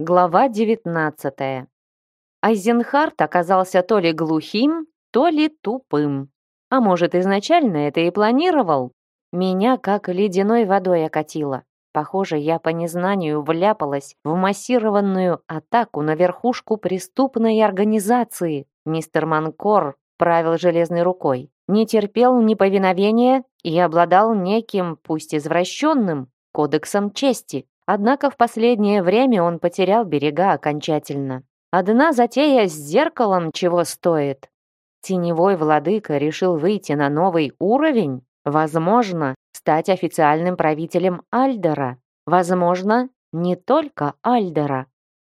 Глава 19. Айзенхарт оказался то ли глухим, то ли тупым. А может, изначально это и планировал? Меня как ледяной водой окатило. Похоже, я по незнанию вляпалась в массированную атаку на верхушку преступной организации. Мистер Манкор правил железной рукой, не терпел неповиновения и обладал неким, пусть извращенным, кодексом чести. Однако в последнее время он потерял берега окончательно. Одна затея с зеркалом чего стоит? Теневой владыка решил выйти на новый уровень? Возможно, стать официальным правителем Альдера. Возможно, не только Альдера.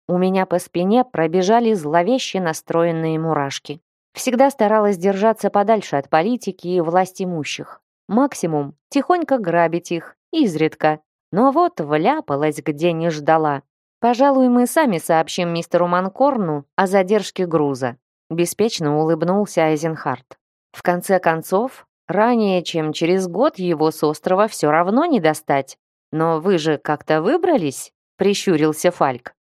У меня по спине пробежали зловеще настроенные мурашки. Всегда старалась держаться подальше от политики и власть имущих. Максимум — тихонько грабить их, изредка, но вот вляпалась, где не ждала. Пожалуй, мы сами сообщим мистеру Манкорну о задержке груза. Беспечно улыбнулся Айзенхарт. В конце концов, ранее, чем через год его с острова все равно не достать. Но вы же как-то выбрались? Прищурился Фальк.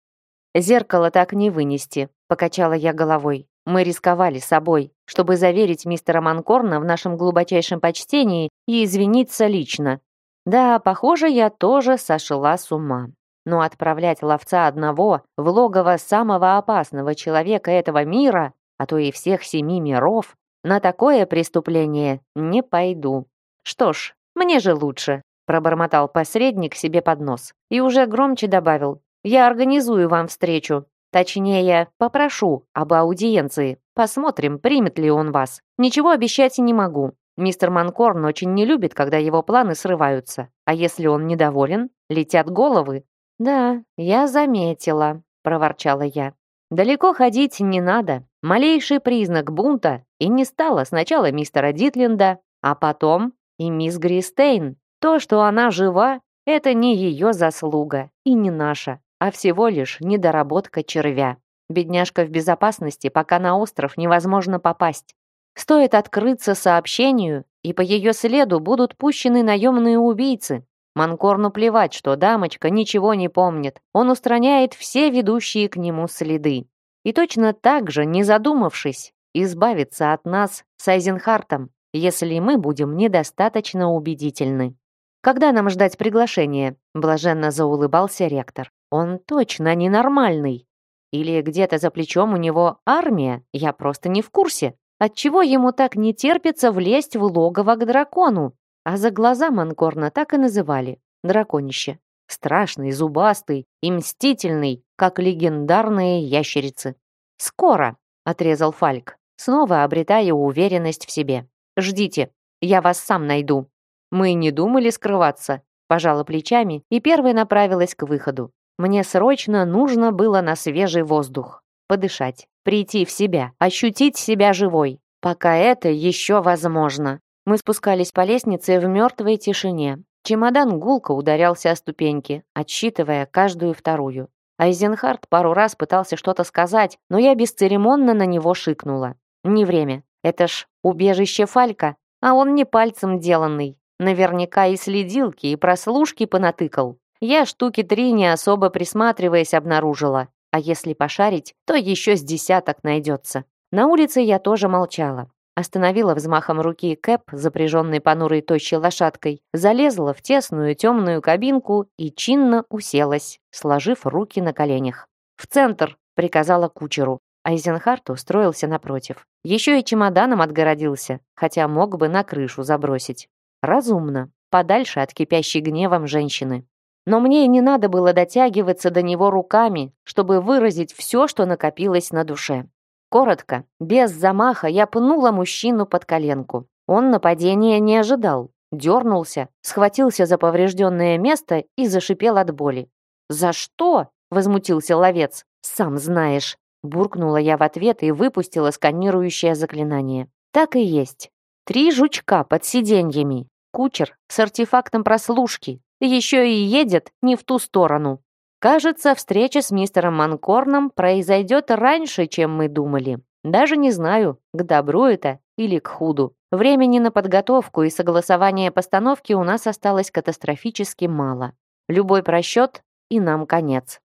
Зеркало так не вынести, покачала я головой. Мы рисковали собой, чтобы заверить мистера Манкорна в нашем глубочайшем почтении и извиниться лично. Да, похоже, я тоже сошла с ума. Но отправлять ловца одного в логово самого опасного человека этого мира, а то и всех семи миров, на такое преступление не пойду. Что ж, мне же лучше, пробормотал посредник себе под нос и уже громче добавил: "Я организую вам встречу. Точнее, попрошу об аудиенции. Посмотрим, примет ли он вас. Ничего обещать не могу. Мистер Манкорн очень не любит, когда его планы срываются. А если он недоволен, летят головы. «Да, я заметила», — проворчала я. «Далеко ходить не надо. Малейший признак бунта и не стало сначала мистера Дитлинда, а потом и мисс Гристейн. То, что она жива, это не ее заслуга и не наша, а всего лишь недоработка червя. Бедняжка в безопасности, пока на остров невозможно попасть. Стоит открыться сообщению, и по ее следу будут пущены наемные убийцы. Манкорну плевать, что дамочка ничего не помнит. Он устраняет все ведущие к нему следы. И точно так же, не задумавшись, избавиться от нас с Айзенхартом, если мы будем недостаточно убедительны. «Когда нам ждать приглашения?» – блаженно заулыбался ректор. «Он точно ненормальный. Или где-то за плечом у него армия, я просто не в курсе». Отчего ему так не терпится влезть в логово к дракону? А за глаза Манкорна так и называли — драконище. Страшный, зубастый и мстительный, как легендарные ящерицы. «Скоро!» — отрезал Фальк, снова обретая уверенность в себе. «Ждите, я вас сам найду». Мы не думали скрываться, пожала плечами и первой направилась к выходу. Мне срочно нужно было на свежий воздух подышать, прийти в себя, ощутить себя живой. Пока это еще возможно. Мы спускались по лестнице в мертвой тишине. Чемодан гулко ударялся о ступеньки, отсчитывая каждую вторую. Айзенхард пару раз пытался что-то сказать, но я бесцеремонно на него шикнула. Не время. Это ж убежище Фалька, а он не пальцем деланный. Наверняка и следилки, и прослушки понатыкал. Я штуки три не особо присматриваясь обнаружила. А если пошарить, то еще с десяток найдется. На улице я тоже молчала. Остановила взмахом руки Кэп, запряженный понурой тощей лошадкой, залезла в тесную темную кабинку и чинно уселась, сложив руки на коленях. «В центр!» — приказала кучеру. Айзенхарт устроился напротив. Еще и чемоданом отгородился, хотя мог бы на крышу забросить. Разумно, подальше от кипящей гневом женщины. Но мне и не надо было дотягиваться до него руками, чтобы выразить все, что накопилось на душе. Коротко, без замаха, я пнула мужчину под коленку. Он нападения не ожидал. Дернулся, схватился за поврежденное место и зашипел от боли. «За что?» — возмутился ловец. «Сам знаешь». Буркнула я в ответ и выпустила сканирующее заклинание. Так и есть. Три жучка под сиденьями. Кучер с артефактом прослушки, еще и едет не в ту сторону. Кажется, встреча с мистером Манкорном произойдет раньше, чем мы думали. Даже не знаю, к добру это или к худу. Времени на подготовку и согласование постановки у нас осталось катастрофически мало. Любой просчет и нам конец.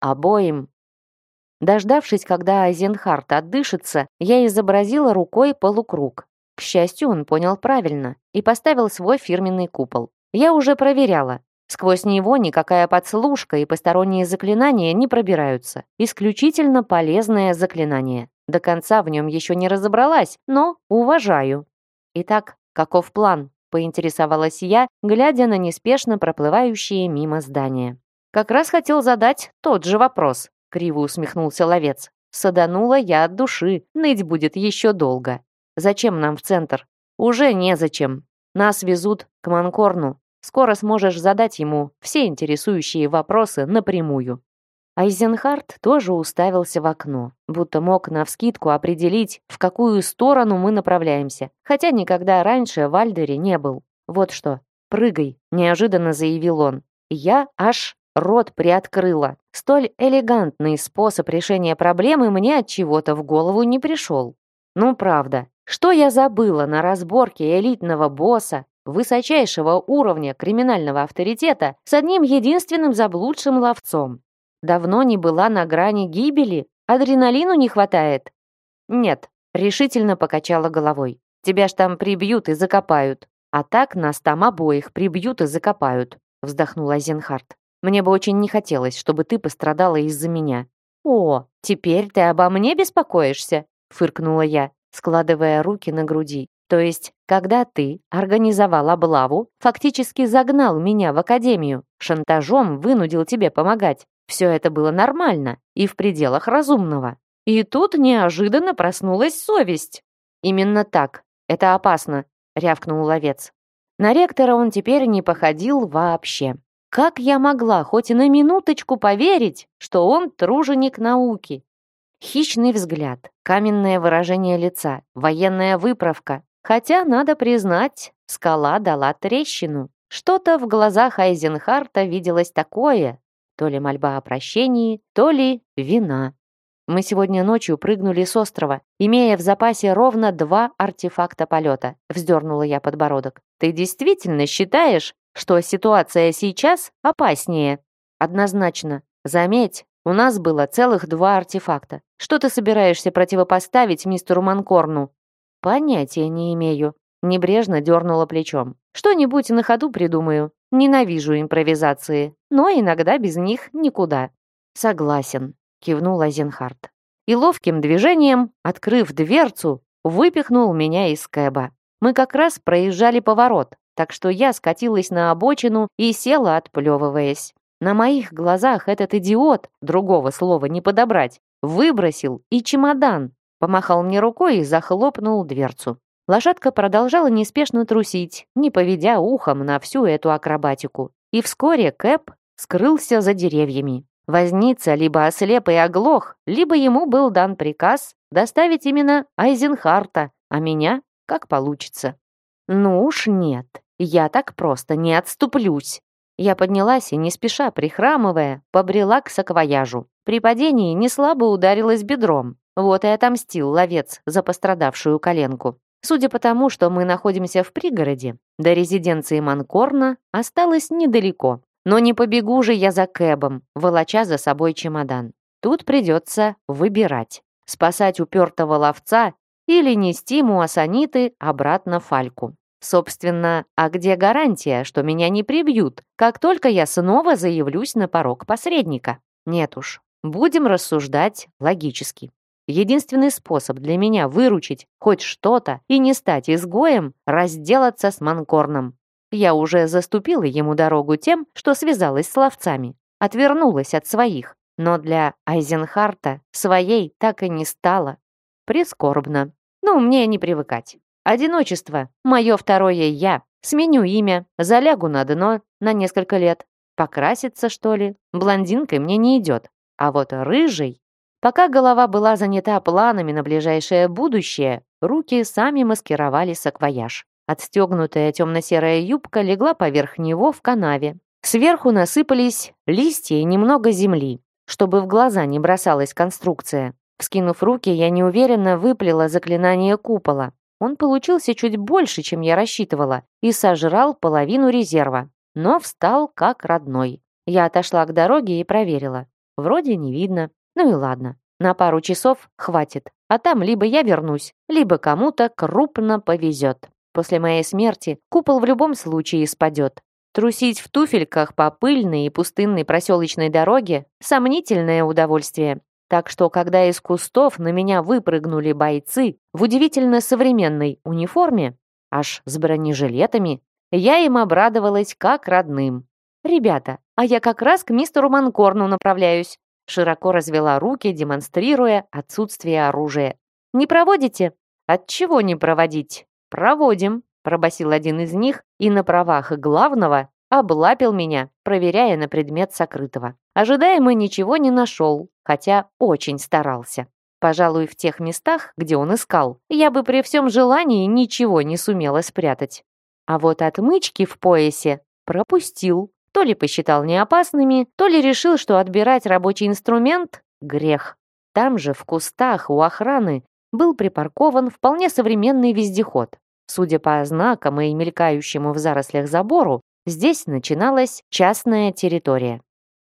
обоим. Дождавшись, когда Айзенхарт отдышится, я изобразила рукой полукруг. К счастью, он понял правильно и поставил свой фирменный купол. Я уже проверяла. Сквозь него никакая подслушка и посторонние заклинания не пробираются. Исключительно полезное заклинание. До конца в нем еще не разобралась, но уважаю. Итак, каков план? Поинтересовалась я, глядя на неспешно проплывающие мимо здания. Как раз хотел задать тот же вопрос. Криво усмехнулся ловец. Саданула я от души, ныть будет еще долго. Зачем нам в центр? Уже незачем. Нас везут к Манкорну. Скоро сможешь задать ему все интересующие вопросы напрямую. Айзенхарт тоже уставился в окно, будто мог навскидку определить, в какую сторону мы направляемся, хотя никогда раньше в Альдере не был. Вот что, прыгай, неожиданно заявил он. Я аж рот приоткрыла. Столь элегантный способ решения проблемы мне от чего-то в голову не пришел. Ну правда, что я забыла на разборке элитного босса, высочайшего уровня криминального авторитета с одним единственным заблудшим ловцом? Давно не была на грани гибели? Адреналину не хватает? Нет, решительно покачала головой. Тебя ж там прибьют и закопают. А так нас там обоих прибьют и закопают, вздохнула Зенхарт. Мне бы очень не хотелось, чтобы ты пострадала из-за меня. О, теперь ты обо мне беспокоишься, фыркнула я, складывая руки на груди. То есть, когда ты организовал облаву, фактически загнал меня в академию, шантажом вынудил тебе помогать, все это было нормально и в пределах разумного. И тут неожиданно проснулась совесть. Именно так. Это опасно, рявкнул ловец. На ректора он теперь не походил вообще. Как я могла хоть и на минуточку поверить, что он труженик науки? Хищный взгляд, каменное выражение лица, военная выправка. Хотя, надо признать, скала дала трещину. Что-то в глазах Айзенхарта виделось такое, то ли мольба о прощении, то ли вина. Мы сегодня ночью прыгнули с острова, имея в запасе ровно два артефакта полета. Вздернула я подбородок. Ты действительно считаешь, что ситуация сейчас опаснее? Однозначно. Заметь, у нас было целых два артефакта. Что ты собираешься противопоставить мистеру Манкорну? Понятия не имею. Небрежно дернула плечом. Что-нибудь на ходу придумаю. Ненавижу импровизации, но иногда без них никуда. Согласен, кивнул Азенхарт. И ловким движением, открыв дверцу, выпихнул меня из кэба. Мы как раз проезжали поворот, так что я скатилась на обочину и села, отплевываясь. На моих глазах этот идиот, другого слова не подобрать, выбросил и чемодан, помахал мне рукой и захлопнул дверцу. Лошадка продолжала неспешно трусить, не поведя ухом на всю эту акробатику. И вскоре Кэп скрылся за деревьями. Возница либо ослеп и оглох, либо ему был дан приказ доставить именно Айзенхарта, а меня как получится. Ну уж нет, я так просто не отступлюсь. Я поднялась и, не спеша прихрамывая, побрела к саквояжу. При падении неслабо ударилась бедром. Вот и отомстил ловец за пострадавшую коленку. Судя по тому, что мы находимся в пригороде, до резиденции Манкорна осталось недалеко. Но не побегу же я за Кэбом, волоча за собой чемодан. Тут придется выбирать. Спасать упертого ловца или нести муассаниты обратно Фальку. Собственно, а где гарантия, что меня не прибьют, как только я снова заявлюсь на порог посредника? Нет уж, будем рассуждать логически. Единственный способ для меня выручить хоть что-то и не стать изгоем — разделаться с Манкорном. Я уже заступила ему дорогу тем, что связалась с ловцами, отвернулась от своих, но для Айзенхарта своей так и не стало. Прискорбно. Ну, мне не привыкать. Одиночество — мое второе «я». Сменю имя, залягу на дно на несколько лет. Покраситься, что ли? Блондинкой мне не идет. А вот рыжий Пока голова была занята планами на ближайшее будущее, руки сами маскировали саквояж. Отстегнутая темно-серая юбка легла поверх него в канаве. Сверху насыпались листья и немного земли, чтобы в глаза не бросалась конструкция. Вскинув руки, я неуверенно выплела заклинание купола. Он получился чуть больше, чем я рассчитывала, и сожрал половину резерва, но встал как родной. Я отошла к дороге и проверила. вроде не видно. Ну и ладно, на пару часов хватит. А там либо я вернусь, либо кому-то крупно повезет. После моей смерти купол в любом случае спадет. Трусить в туфельках по пыльной и пустынной проселочной дороге – сомнительное удовольствие. Так что, когда из кустов на меня выпрыгнули бойцы в удивительно современной униформе, аж с бронежилетами, я им обрадовалась как родным. «Ребята, а я как раз к мистеру Манкорну направляюсь», широко развела руки, демонстрируя отсутствие оружия. «Не проводите?» «Отчего не проводить?» «Проводим», пробасил один из них и на правах главного облапил меня, проверяя на предмет сокрытого. Ожидаемо ничего не нашел, хотя очень старался. Пожалуй, в тех местах, где он искал, я бы при всем желании ничего не сумела спрятать. А вот отмычки в поясе пропустил. То ли посчитал неопасными, то ли решил, что отбирать рабочий инструмент — грех. Там же, в кустах у охраны, был припаркован вполне современный вездеход. Судя по знакам и мелькающему в зарослях забору, здесь начиналась частная территория.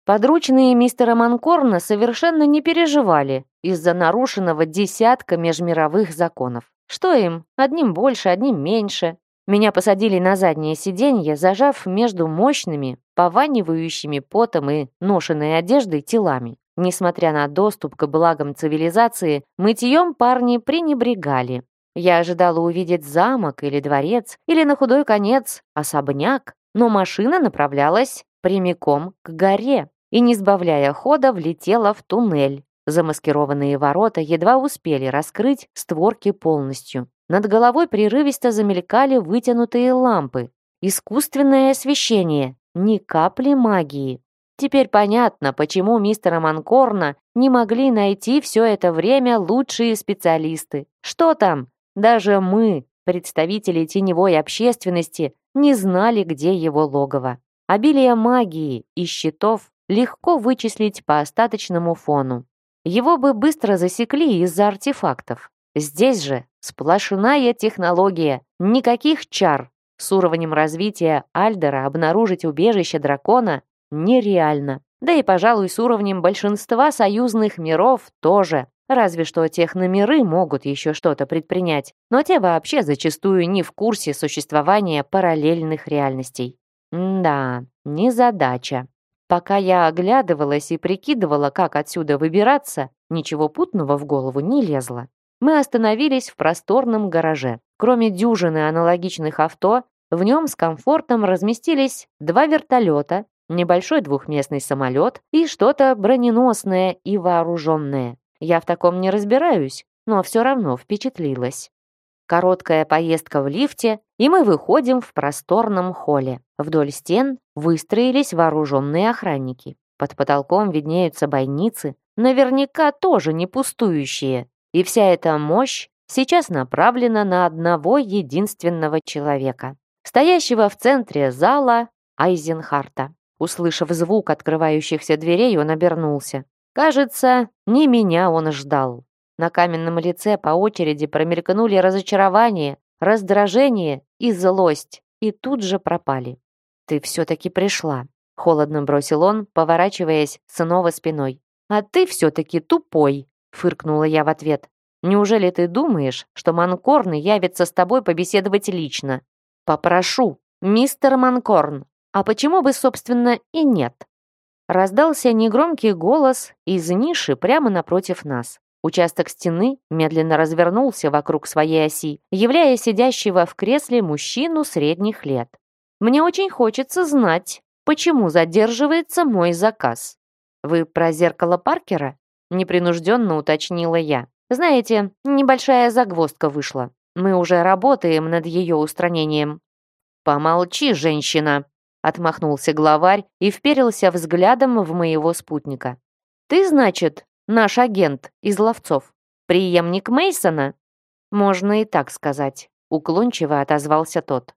Подручные мистера Манкорна совершенно не переживали из-за нарушенного десятка межмировых законов. Что им? Одним больше, одним меньше. Меня посадили на заднее сиденье, зажав между мощными, пованивающими потом и ношенной одеждой телами. Несмотря на доступ к благам цивилизации, мытьем парни пренебрегали. Я ожидала увидеть замок или дворец, или на худой конец особняк, но машина направлялась прямиком к горе и, не сбавляя хода, влетела в туннель. Замаскированные ворота едва успели раскрыть створки полностью. Над головой прерывисто замелькали вытянутые лампы. Искусственное освещение, ни капли магии. Теперь понятно, почему мистера Манкорна не могли найти все это время лучшие специалисты. Что там? Даже мы, представители теневой общественности, не знали, где его логово. Обилие магии и щитов легко вычислить по остаточному фону. Его бы быстро засекли из-за артефактов. Здесь же сплошная технология, никаких чар. С уровнем развития Альдера обнаружить убежище дракона нереально. Да и, пожалуй, с уровнем большинства союзных миров тоже. Разве что техномиры могут еще что-то предпринять, но те вообще зачастую не в курсе существования параллельных реальностей. М да, незадача. Пока я оглядывалась и прикидывала, как отсюда выбираться, ничего путного в голову не лезло. Мы остановились в просторном гараже. Кроме дюжины аналогичных авто, в нем с комфортом разместились два вертолета, небольшой двухместный самолет и что-то броненосное и вооруженное. Я в таком не разбираюсь, но все равно впечатлилась. Короткая поездка в лифте, и мы выходим в просторном холле. Вдоль стен выстроились вооруженные охранники. Под потолком виднеются бойницы, наверняка тоже не пустующие. И вся эта мощь сейчас направлена на одного единственного человека, стоящего в центре зала Айзенхарта. Услышав звук открывающихся дверей, он обернулся. Кажется, не меня он ждал. На каменном лице по очереди промелькнули разочарование, раздражение и злость, и тут же пропали. «Ты все-таки пришла», — холодно бросил он, поворачиваясь снова спиной. «А ты все-таки тупой», — фыркнула я в ответ. «Неужели ты думаешь, что Манкорн явится с тобой побеседовать лично?» «Попрошу, мистер Манкорн, а почему бы, собственно, и нет?» Раздался негромкий голос из ниши прямо напротив нас. Участок стены медленно развернулся вокруг своей оси, являя сидящего в кресле мужчину средних лет. «Мне очень хочется знать, почему задерживается мой заказ. Вы про зеркало Паркера?» Непринужденно уточнила я. «Знаете, небольшая загвоздка вышла. Мы уже работаем над ее устранением». «Помолчи, женщина!» Отмахнулся главарь и вперился взглядом в моего спутника. Ты, значит, наш агент из ловцов, преемник Мейсона? Можно и так сказать, уклончиво отозвался тот.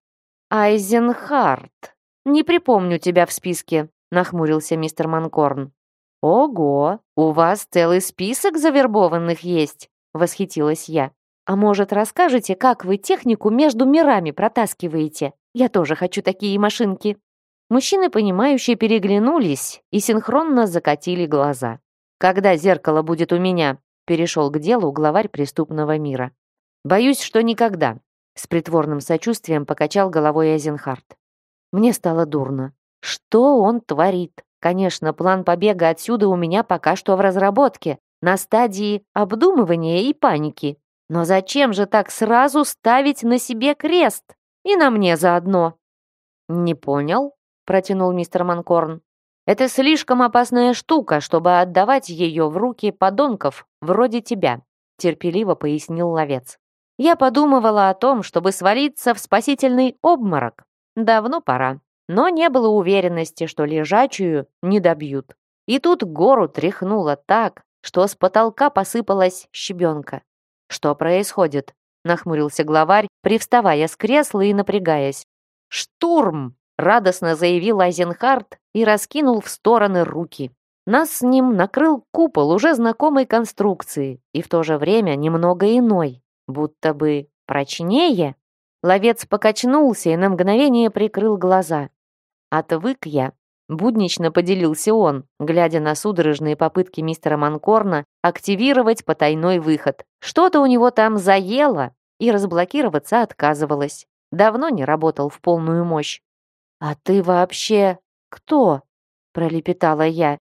Айзенхарт. Не припомню тебя в списке, нахмурился мистер Манкорн. Ого, у вас целый список завербованных есть, восхитилась я. А может, расскажете, как вы технику между мирами протаскиваете? Я тоже хочу такие машинки. Мужчины, понимающие, переглянулись и синхронно закатили глаза. «Когда зеркало будет у меня?» перешел к делу главарь преступного мира. «Боюсь, что никогда», — с притворным сочувствием покачал головой Эйзенхарт. Мне стало дурно. Что он творит? Конечно, план побега отсюда у меня пока что в разработке, на стадии обдумывания и паники. Но зачем же так сразу ставить на себе крест? И на мне заодно. «Не понял», — протянул мистер Манкорн. Это слишком опасная штука, чтобы отдавать ее в руки подонков, вроде тебя», терпеливо пояснил ловец. «Я подумывала о том, чтобы свалиться в спасительный обморок. Давно пора, но не было уверенности, что лежачую не добьют. И тут гору тряхнуло так, что с потолка посыпалась щебенка. «Что происходит?» — нахмурился главарь, привставая с кресла и напрягаясь. «Штурм!» Радостно заявил Айзенхарт и раскинул в стороны руки. Нас с ним накрыл купол уже знакомой конструкции и в то же время немного иной, будто бы прочнее. Ловец покачнулся и на мгновение прикрыл глаза. Отвык я. Буднично поделился он, глядя на судорожные попытки мистера Манкорна активировать потайной выход. Что-то у него там заело, и разблокироваться отказывалось. Давно не работал в полную мощь. «А ты вообще кто?» — пролепетала я,